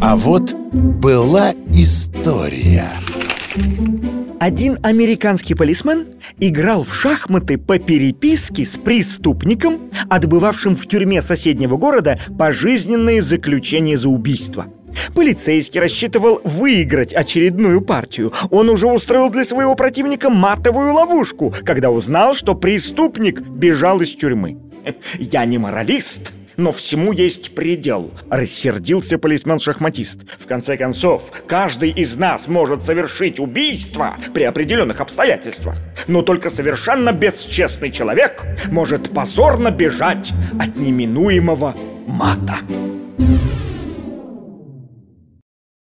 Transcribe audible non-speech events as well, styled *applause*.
А вот была история один американский полисмен играл в шахматы по переписке с преступником, отбывавшим в тюрьме соседнего города пожизненное заключение за убийство. Полицейский рассчитывал выиграть очередную партию. Он уже устроил для своего противника матовую ловушку, когда узнал, что преступник бежал из тюрьмы. *laughs* «Я не моралист», но всему есть предел Рассердился полисмен-шахматист В конце концов, каждый из нас может совершить убийство При определенных обстоятельствах. Но только совершенно бесчестный человек Может позорно бежать от неминуемого мата